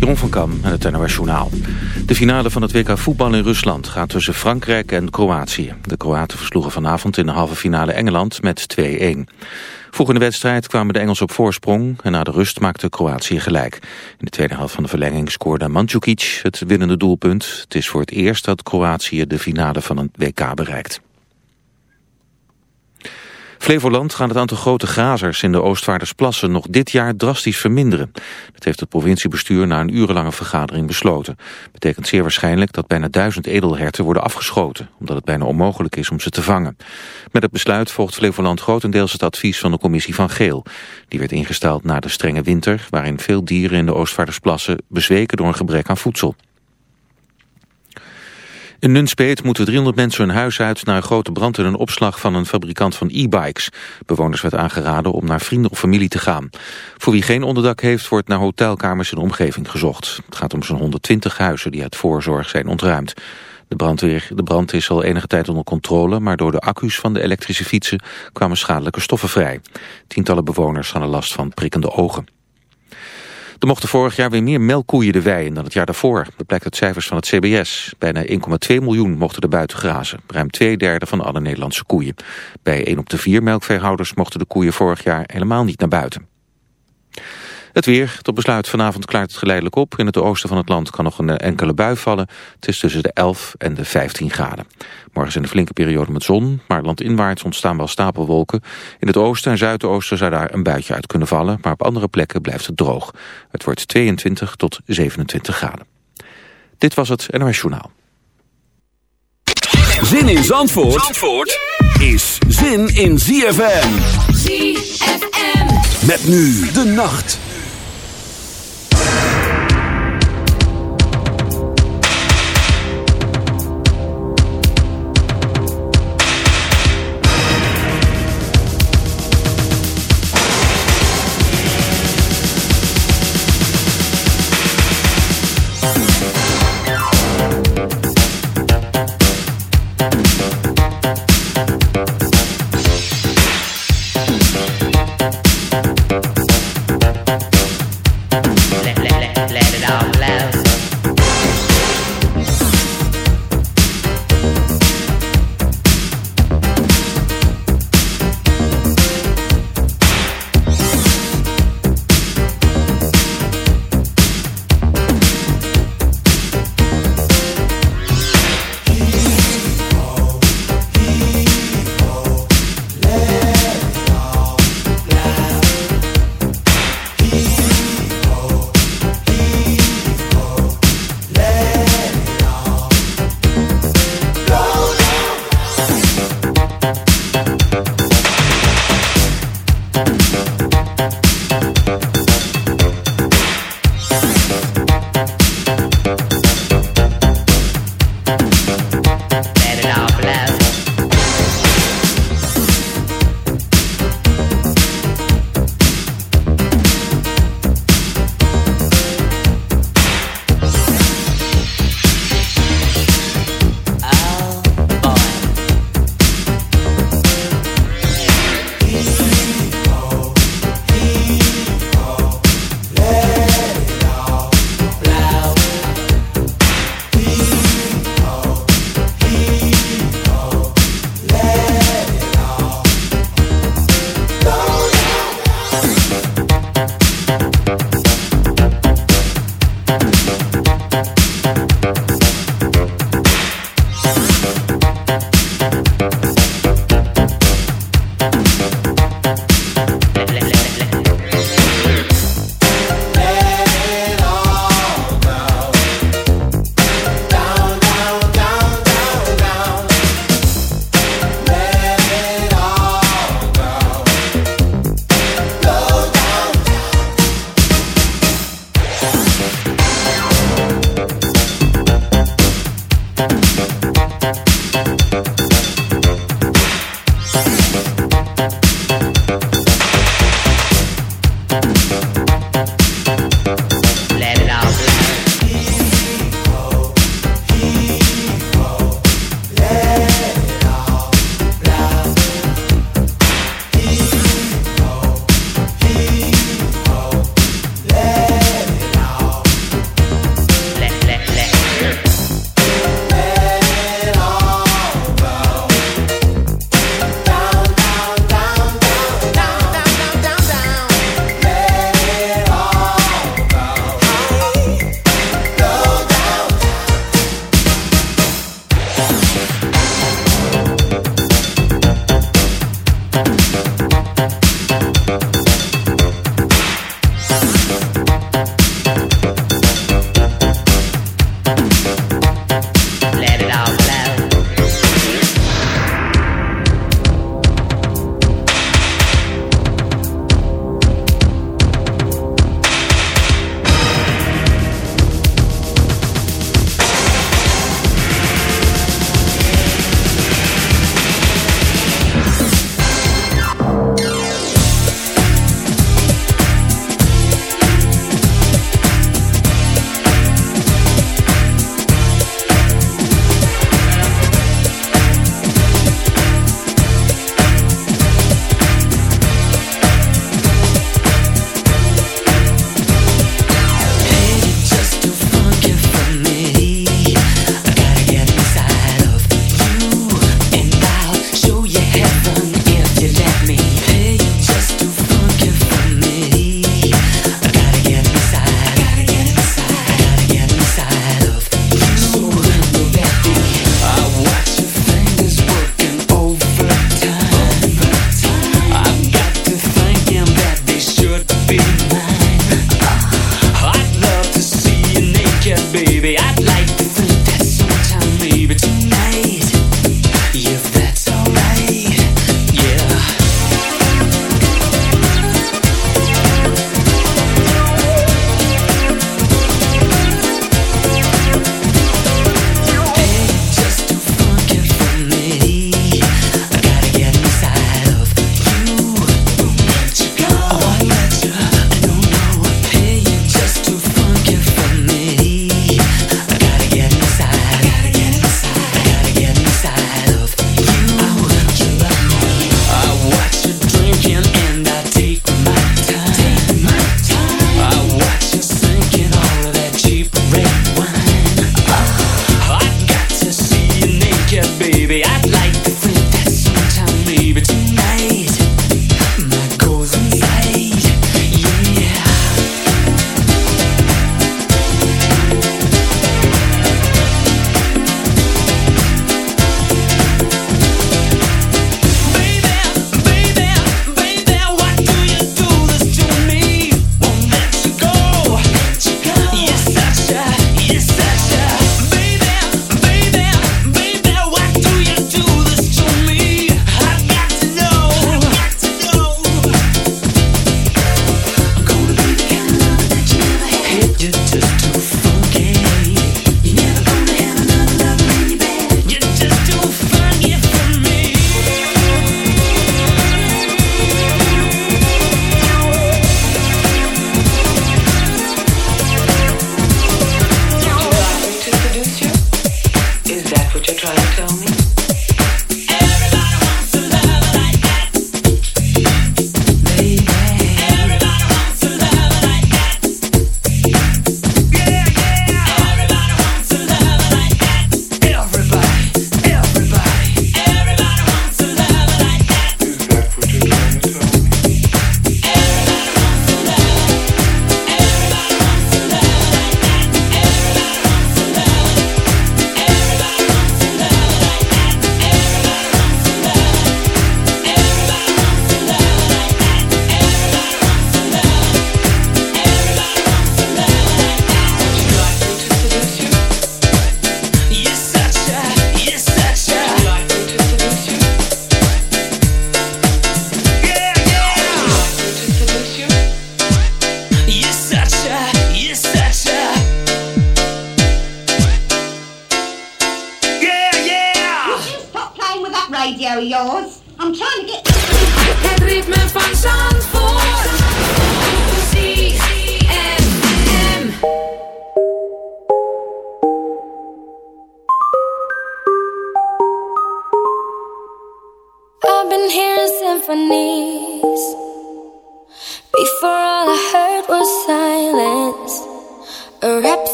Jeroen van Kam en het NOS Journaal. De finale van het WK voetbal in Rusland gaat tussen Frankrijk en Kroatië. De Kroaten versloegen vanavond in de halve finale Engeland met 2-1. Vroeg in de wedstrijd kwamen de Engelsen op voorsprong... en na de rust maakte Kroatië gelijk. In de tweede helft van de verlenging scoorde Mandzukic het winnende doelpunt. Het is voor het eerst dat Kroatië de finale van een WK bereikt. Flevoland gaat het aantal grote grazers in de Oostvaardersplassen nog dit jaar drastisch verminderen. Dat heeft het provinciebestuur na een urenlange vergadering besloten. Betekent zeer waarschijnlijk dat bijna duizend edelherten worden afgeschoten, omdat het bijna onmogelijk is om ze te vangen. Met het besluit volgt Flevoland grotendeels het advies van de commissie van Geel. Die werd ingesteld na de strenge winter, waarin veel dieren in de Oostvaardersplassen bezweken door een gebrek aan voedsel. In Nunspeet moeten 300 mensen hun huis uit na een grote brand in een opslag van een fabrikant van e-bikes. Bewoners werd aangeraden om naar vrienden of familie te gaan. Voor wie geen onderdak heeft wordt naar hotelkamers in de omgeving gezocht. Het gaat om zo'n 120 huizen die uit voorzorg zijn ontruimd. De, brandweer, de brand is al enige tijd onder controle, maar door de accu's van de elektrische fietsen kwamen schadelijke stoffen vrij. Tientallen bewoners hadden last van prikkende ogen. Er mochten vorig jaar weer meer melkkoeien de wei dan het jaar daarvoor. Dat blijkt uit cijfers van het CBS. Bijna 1,2 miljoen mochten er buiten grazen. Ruim twee derde van alle Nederlandse koeien. Bij 1 op de 4 melkveehouders mochten de koeien vorig jaar helemaal niet naar buiten. Het weer. Tot besluit vanavond klaart het geleidelijk op. In het oosten van het land kan nog een enkele bui vallen. Het is tussen de 11 en de 15 graden. Morgen zijn een flinke periode met zon, maar landinwaarts ontstaan wel stapelwolken. In het oosten en zuidoosten zou daar een buitje uit kunnen vallen, maar op andere plekken blijft het droog. Het wordt 22 tot 27 graden. Dit was het NOS Journaal. Zin in Zandvoort, Zandvoort is zin in ZFM. ZFM. Met nu de nacht.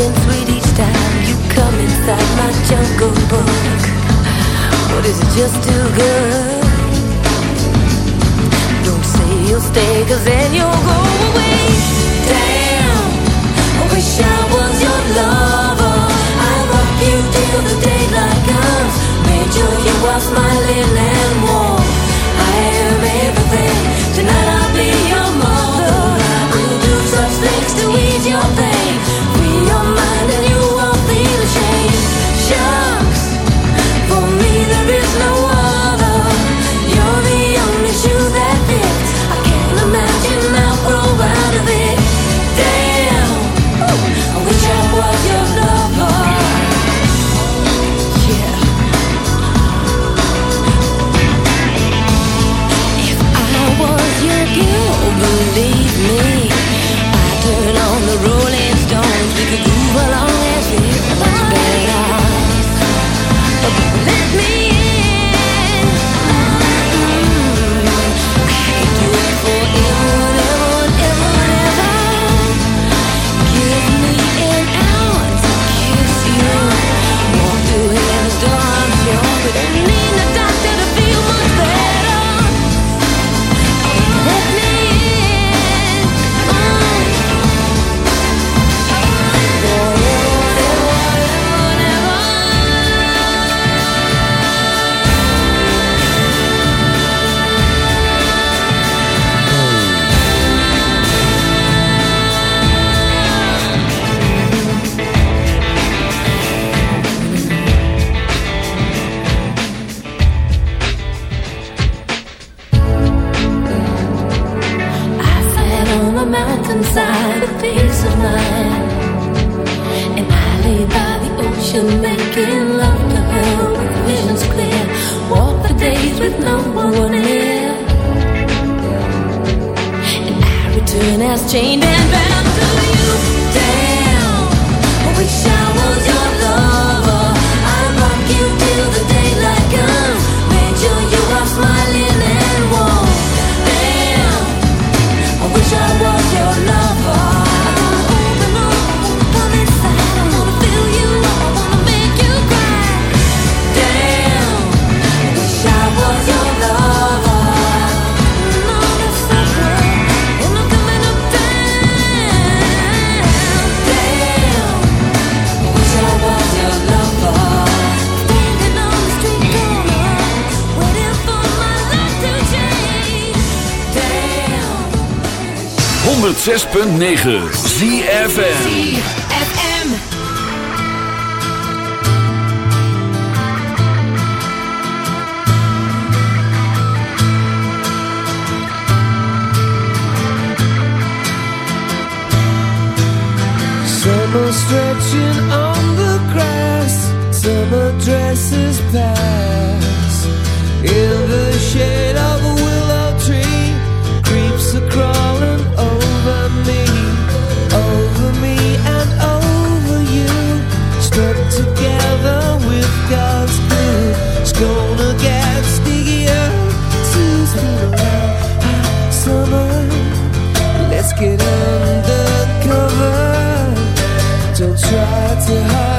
something sweet each time you come inside my jungle book. But is it just too good? Don't say you'll stay, cause then you'll go away. Damn, I wish I was your lover. I love you till the daylight comes. Made sure you are smiling and warm. of mind. And I lay by the ocean, making love to her with visions clear. Walk the days with no one near. And I return as chained and bound to you. Damn, we shine. 106.9 ZFN Summer stretching on the grass Summer dresses pass. In the shade of try to hide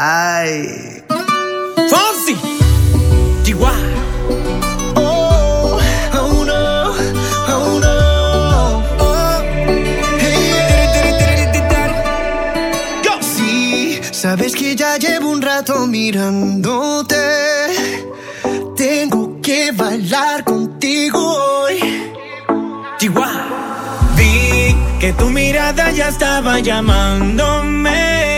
Ay. Fonsi. Oh, oh no, oh no. Oh, hey. Yo. Sí, sabes que ya llevo un rato mirándote. Tengo que bailar contigo hoy. Chihuahua. Vi que tu mirada ya estaba llamándome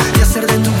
de tu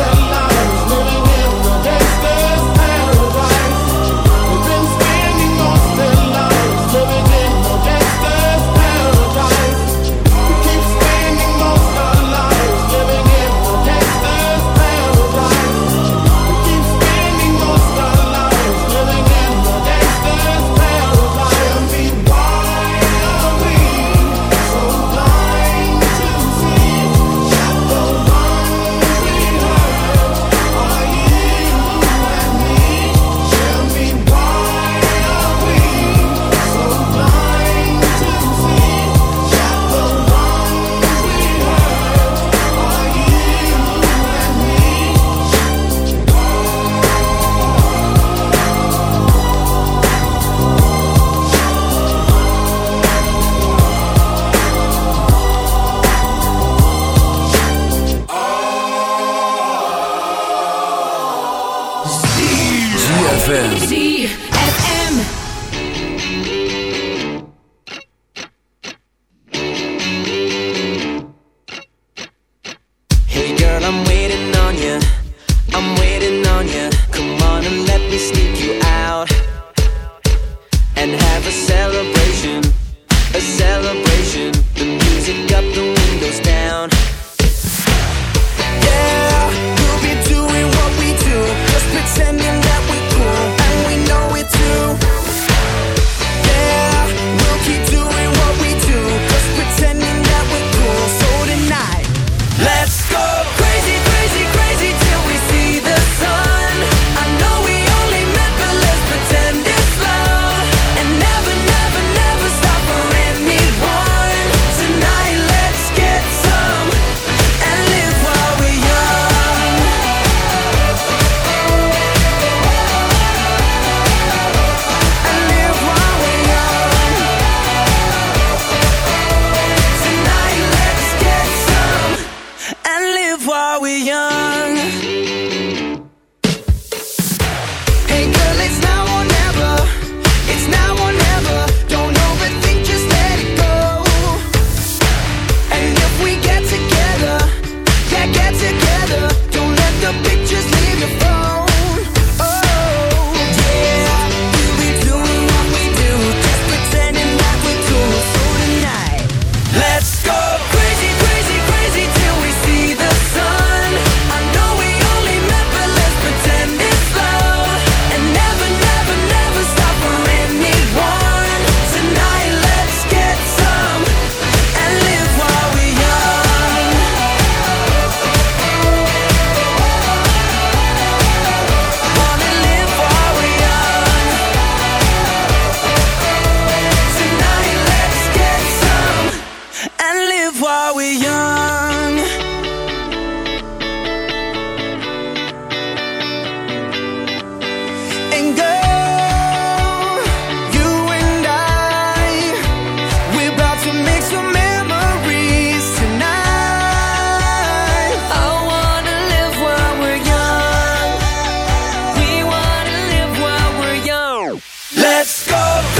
Let's go!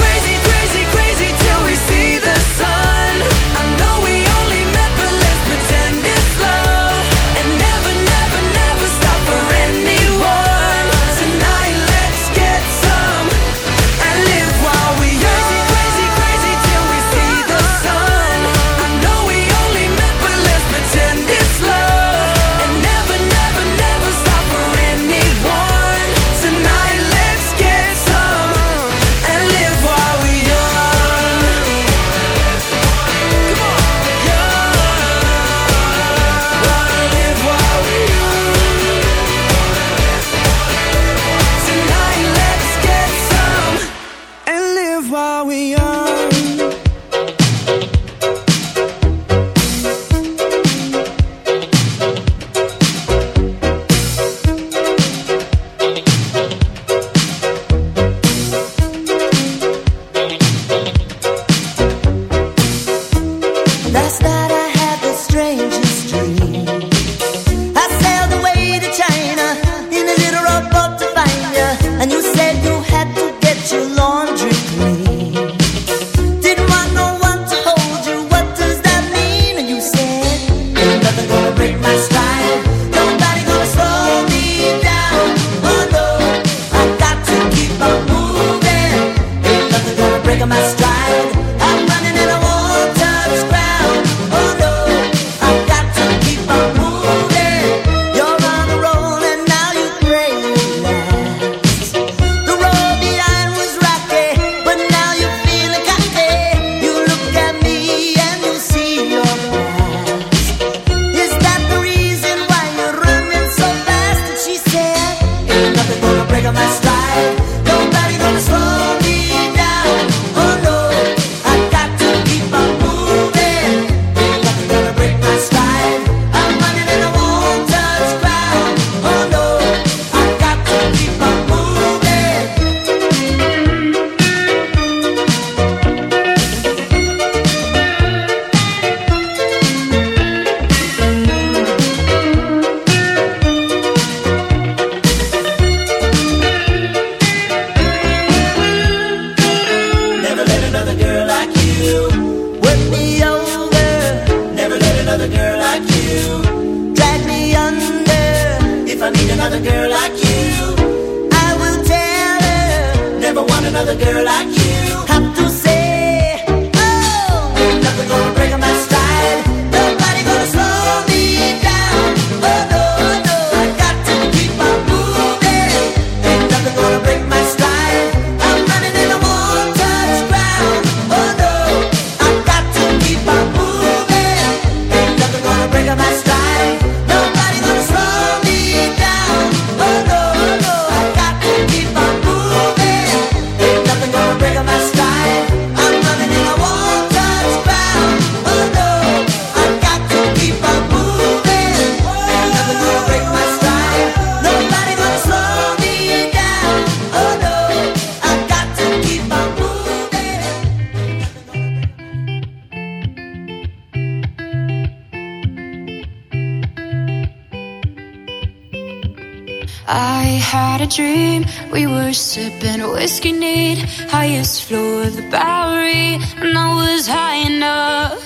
highest floor of the Bowery, and I was high enough.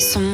Somewhere